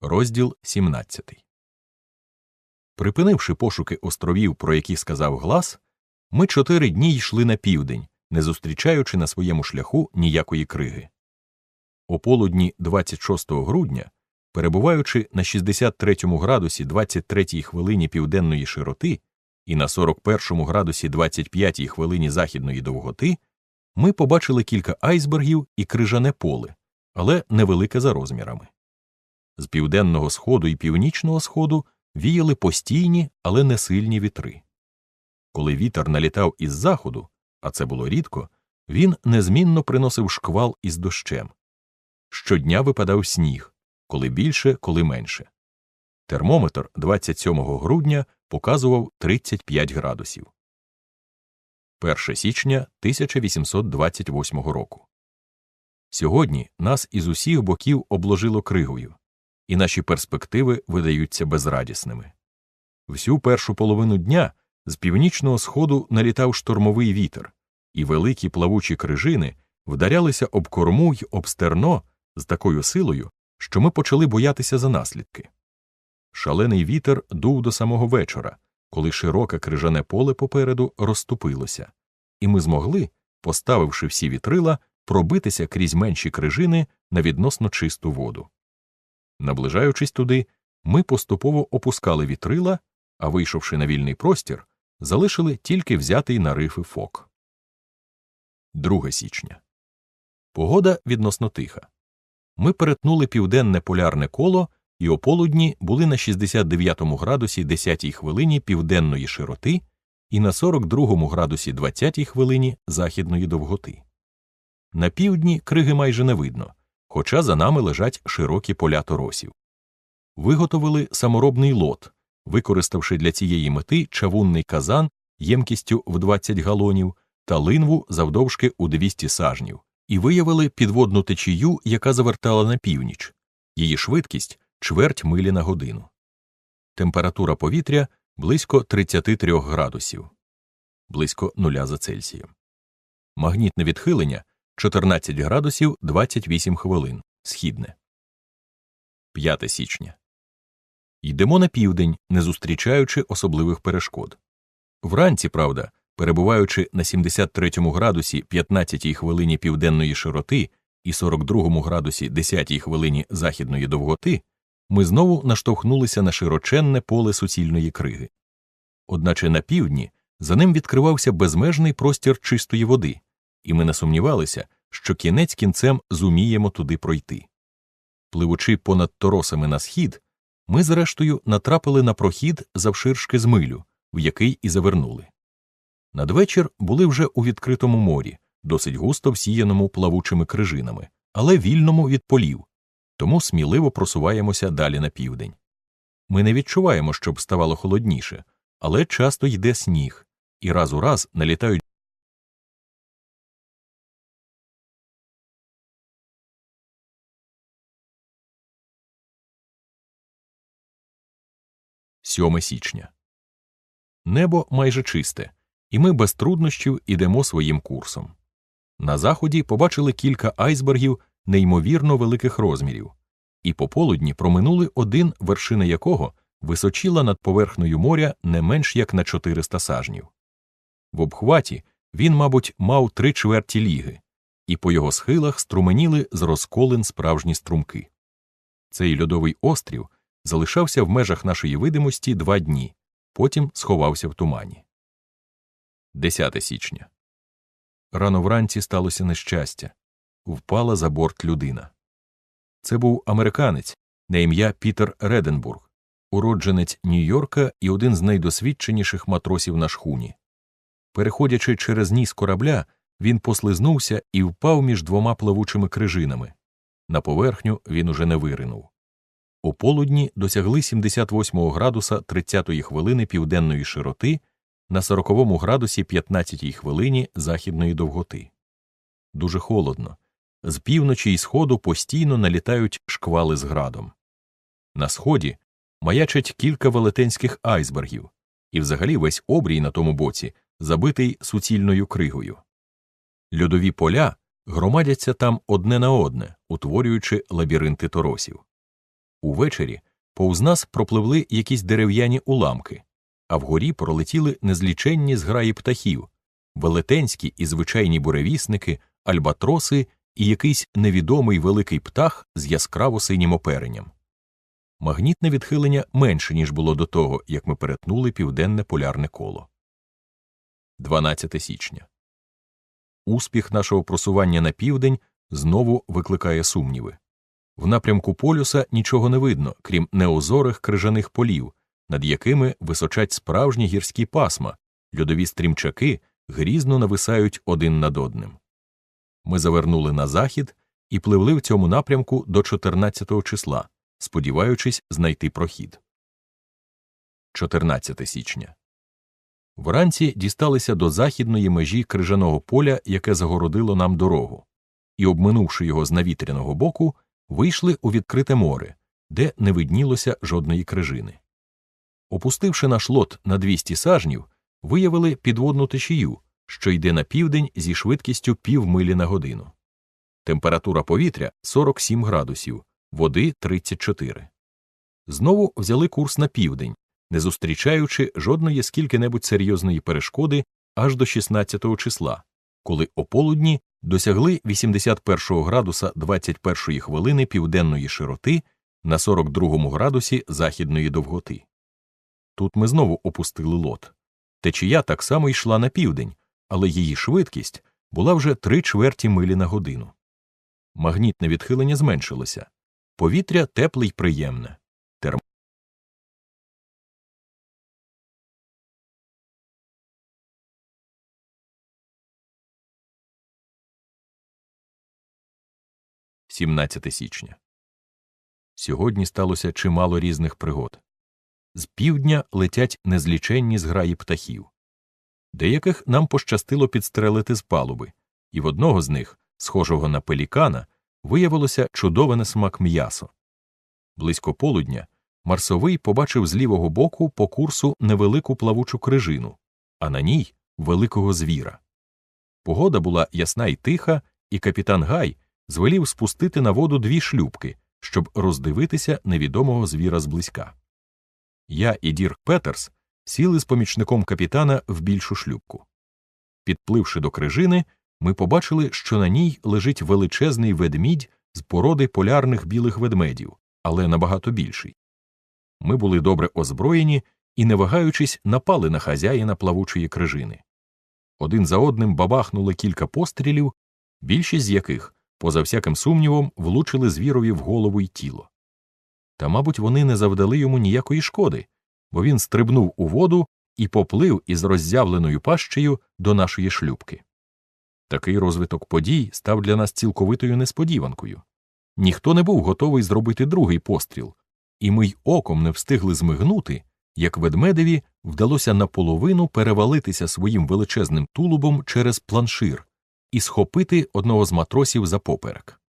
Розділ 17 Припинивши пошуки островів, про які сказав глас, ми чотири дні йшли на південь, не зустрічаючи на своєму шляху ніякої криги. О полудні 26 грудня, перебуваючи на 63 градусі 23 хвилині південної широти і на 41 градусі 25 хвилині західної довготи, ми побачили кілька айсбергів і крижане поле, але невелике за розмірами. З південного сходу і північного сходу віяли постійні, але не сильні вітри. Коли вітер налітав із заходу, а це було рідко, він незмінно приносив шквал із дощем. Щодня випадав сніг, коли більше, коли менше. Термометр 27 грудня показував 35 градусів. 1 січня 1828 року. Сьогодні нас із усіх боків обложило кригою, і наші перспективи видаються безрадісними. Всю першу половину дня з північного сходу налітав штормовий вітер, і великі плавучі крижини вдарялися об корму й об стерно з такою силою, що ми почали боятися за наслідки. Шалений вітер дув до самого вечора, коли широке крижане поле попереду розступилося, і ми змогли, поставивши всі вітрила, пробитися крізь менші крижини на відносно чисту воду. Наближаючись туди, ми поступово опускали вітрила, а вийшовши на вільний простір, залишили тільки взятий на рифи фок. 2 січня. Погода відносно тиха. Ми перетнули південне полярне коло і о полудні були на 69 градусі 10 хвилині південної широти і на 42 градусі 20 хвилині західної довготи. На півдні криги майже не видно, хоча за нами лежать широкі поля торосів. Виготовили саморобний лот, використавши для цієї мети чавунний казан ємкістю в 20 галонів та линву завдовжки у 200 сажнів, і виявили підводну течію, яка завертала на північ, її швидкість чверть милі на годину. Температура повітря близько 33 градусів, близько нуля за Цельсієм. Магнітне відхилення 14 градусів 28 хвилин. Східне. 5 січня. Йдемо на південь, не зустрічаючи особливих перешкод. Вранці, правда, перебуваючи на 73 градусі 15 хвилині південної широти і 42 градусі 10 хвилині західної довготи, ми знову наштовхнулися на широченне поле суцільної криги. Одначе на півдні за ним відкривався безмежний простір чистої води, і ми не сумнівалися, що кінець кінцем зуміємо туди пройти. Пливучи понад торосами на схід, ми, зрештою, натрапили на прохід завширшки з милю, в який і завернули. Надвечір були вже у відкритому морі, досить густо всіяному плавучими крижинами, але вільному від полів, тому сміливо просуваємося далі на південь. Ми не відчуваємо, щоб ставало холодніше, але часто йде сніг, і раз у раз налітають. Сьоме січня. Небо майже чисте, і ми без труднощів ідемо своїм курсом. На заході побачили кілька айсбергів неймовірно великих розмірів, і пополудні проминули один, вершина якого височіла над поверхнею моря не менш як на 400 сажнів. В обхваті він, мабуть, мав три чверті ліги, і по його схилах струменіли з розколин справжні струмки. Цей льодовий острів залишався в межах нашої видимості два дні, потім сховався в тумані. 10 січня. Рано вранці сталося нещастя впала за борт людина. Це був американець на ім'я Пітер Реденбург, уродженець Нью-Йорка і один з найдосвідченіших матросів на шхуні. Переходячи через ніс корабля, він послизнувся і впав між двома плавучими крижинами. На поверхню він уже не виринув. У полудні досягли 78 градуса 30 хвилини південної широти на 40 градусі 15 хвилині західної довготи. Дуже холодно. З півночі і сходу постійно налітають шквали з градом. На сході маячать кілька велетенських айсбергів, і взагалі весь обрій на тому боці забитий суцільною кригою. Льодові поля громадяться там одне на одне, утворюючи лабіринти торосів. Увечері повз нас пропливли якісь дерев'яні уламки, а вгорі пролетіли незліченні зграї птахів, велетенські і звичайні буревісники, альбатроси і якийсь невідомий великий птах з яскраво синім оперенням. Магнітне відхилення менше, ніж було до того, як ми перетнули південне полярне коло. 12 січня. Успіх нашого просування на південь знову викликає сумніви. В напрямку полюса нічого не видно, крім неозорих крижаних полів, над якими височать справжні гірські пасма, льодові стрімчаки грізно нависають один над одним. Ми завернули на захід і пливли в цьому напрямку до 14 числа, сподіваючись знайти прохід. 14 січня. Вранці дісталися до західної межі крижаного поля, яке загородило нам дорогу, і, обминувши його з навітряного боку, вийшли у відкрите море, де не виднілося жодної крижини. Опустивши наш лот на 200 сажнів, виявили підводну течію, що йде на південь зі швидкістю півмилі на годину. Температура повітря 47 градусів, води 34. Знову взяли курс на південь, не зустрічаючи жодної скільки-небудь серйозної перешкоди аж до 16 числа, коли ополудні досягли 81 градуса 21 хвилини південної широти на 42 градусі західної довготи. Тут ми знову опустили лот. Течія так само йшла на південь, але її швидкість була вже три чверті милі на годину. Магнітне відхилення зменшилося. Повітря тепле й приємне. 17 січня. Сьогодні сталося чимало різних пригод. З півдня летять незліченні зграї птахів. Деяких нам пощастило підстрелити з палуби, і в одного з них, схожого на пелікана, виявилося чудове на смак м'ясо. Близько полудня Марсовий побачив з лівого боку по курсу невелику плавучу крижину, а на ній великого звіра. Погода була ясна і тиха, і капітан Гай, звелів спустити на воду дві шлюбки, щоб роздивитися невідомого звіра зблизька. Я і Дірк Петерс сіли з помічником капітана в більшу шлюбку. Підпливши до крижини, ми побачили, що на ній лежить величезний ведмідь з породи полярних білих ведмедів, але набагато більший. Ми були добре озброєні і, не вагаючись, напали на хазяїна плавучої крижини. Один за одним бабахнули кілька пострілів, більшість з яких, поза всяким сумнівом, влучили звірові в голову й тіло. Та, мабуть, вони не завдали йому ніякої шкоди, бо він стрибнув у воду і поплив із роззявленою пащею до нашої шлюбки. Такий розвиток подій став для нас цілковитою несподіванкою. Ніхто не був готовий зробити другий постріл, і ми й оком не встигли змигнути, як ведмедеві вдалося наполовину перевалитися своїм величезним тулубом через планшир і схопити одного з матросів за поперек.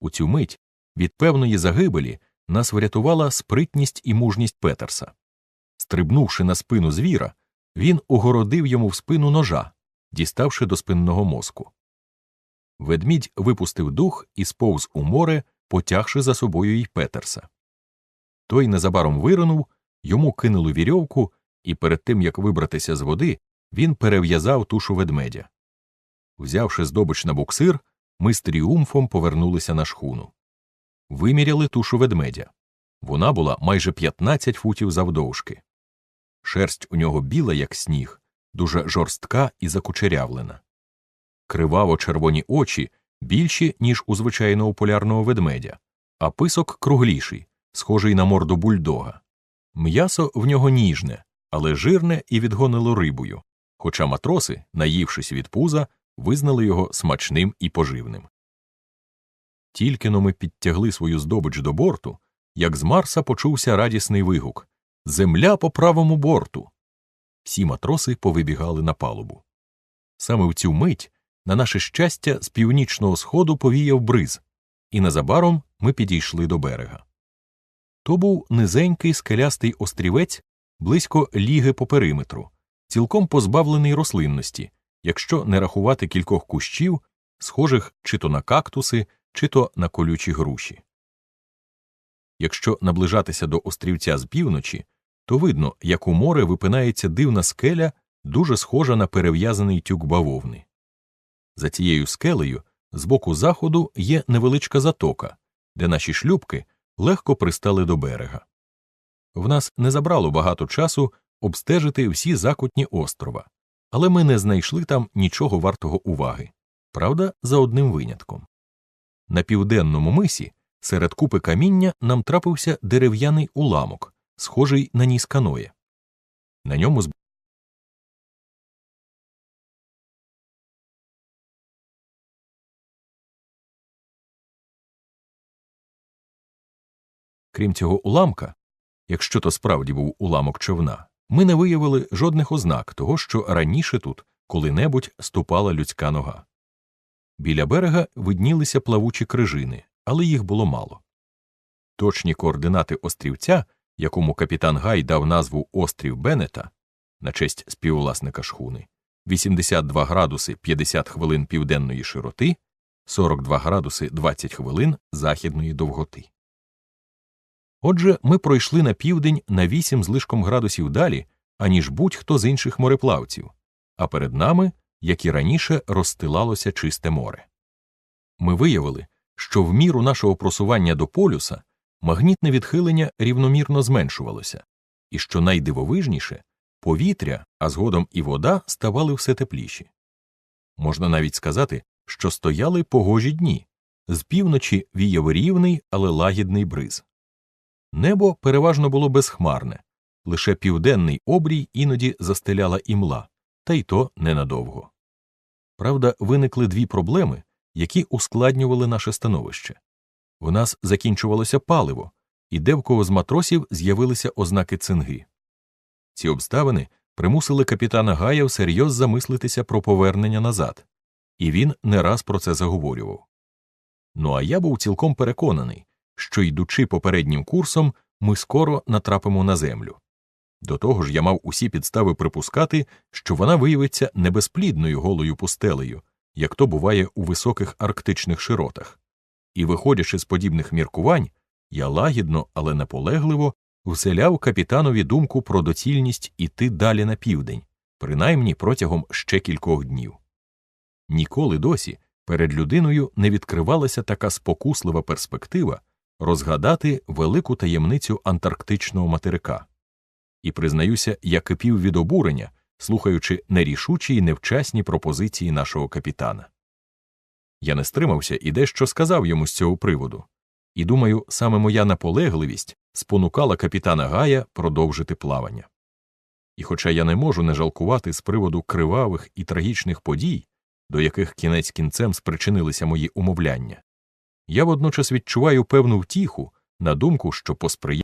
У цю мить від певної загибелі нас врятувала спритність і мужність Петерса. Стрибнувши на спину звіра, він огородив йому в спину ножа, діставши до спинного мозку. Ведмідь випустив дух і сповз у море, потягши за собою й Петерса. Той незабаром виринув, йому кинули вірьовку, і перед тим як вибратися з води, він перев'язав тушу ведмедя. Взявши здобич на буксир, ми з тріумфом повернулися на шхуну. Виміряли тушу ведмедя. Вона була майже 15 футів завдовжки. Шерсть у нього біла, як сніг, дуже жорстка і закучерявлена. Криваво червоні очі більші, ніж у звичайного полярного ведмедя, а писок кругліший, схожий на морду бульдога. М'ясо в нього ніжне, але жирне і відгонило рибою, хоча матроси, наївшись від пуза, визнали його смачним і поживним. Тільки но ми підтягли свою здобич до борту, як з Марса почувся радісний вигук Земля по правому борту. Всі матроси повибігали на палубу. Саме в цю мить, на наше щастя, з північного сходу повіяв бриз, і незабаром ми підійшли до берега. То був низенький скелястий острівець близько ліги по периметру, цілком позбавлений рослинності, якщо не рахувати кількох кущів, схожих чи то на кактуси, чи то на колючі груші. Якщо наближатися до острівця з півночі, то видно, як у море випинається дивна скеля, дуже схожа на перев'язаний тюк бавовни. За цією скелею з боку заходу є невеличка затока, де наші шлюбки легко пристали до берега. В нас не забрало багато часу обстежити всі закутні острова, але ми не знайшли там нічого вартого уваги, правда, за одним винятком. На південному мисі серед купи каміння нам трапився дерев'яний уламок, схожий на ніс каноє. На ньому Крім цього уламка, якщо то справді був уламок човна, ми не виявили жодних ознак того, що раніше тут коли-небудь ступала людська нога. Біля берега виднілися плавучі крижини, але їх було мало. Точні координати острівця, якому капітан Гай дав назву Острів Беннета на честь співвласника шхуни, 82 градуси 50 хвилин південної широти, 42 градуси 20 хвилин західної довготи. Отже, ми пройшли на південь на 8 злишком градусів далі, аніж будь-хто з інших мореплавців, а перед нами, як і раніше, розстилалося чисте море. Ми виявили, що в міру нашого просування до полюса магнітне відхилення рівномірно зменшувалося, і що найдивовижніше, повітря, а згодом і вода ставали все тепліші. Можна навіть сказати, що стояли погожі дні, з півночі віяв рівний, але лагідний бриз. Небо переважно було безхмарне, лише південний обрій іноді застеляла імла, та й то ненадовго. Правда, виникли дві проблеми, які ускладнювали наше становище. В нас закінчувалося паливо, і де в кого з матросів з'явилися ознаки цинги. Ці обставини примусили капітана Гая всерйоз замислитися про повернення назад, і він не раз про це заговорював. Ну а я був цілком переконаний, що, йдучи попереднім курсом, ми скоро натрапимо на землю. До того ж, я мав усі підстави припускати, що вона виявиться небезплідною голою пустелею, як то буває у високих арктичних широтах. І, виходячи з подібних міркувань, я лагідно, але наполегливо вселяв капітанові думку про доцільність іти далі на південь, принаймні протягом ще кількох днів. Ніколи досі перед людиною не відкривалася така спокуслива перспектива розгадати велику таємницю антарктичного материка. І, признаюся, я кипів від обурення, слухаючи нерішучі й невчасні пропозиції нашого капітана. Я не стримався і дещо сказав йому з цього приводу, і думаю, саме моя наполегливість спонукала капітана Гая продовжити плавання. І, хоча я не можу не жалкувати з приводу кривавих і трагічних подій, до яких кінець кінцем спричинилися мої умовляння, я водночас відчуваю певну втіху на думку, що посприяє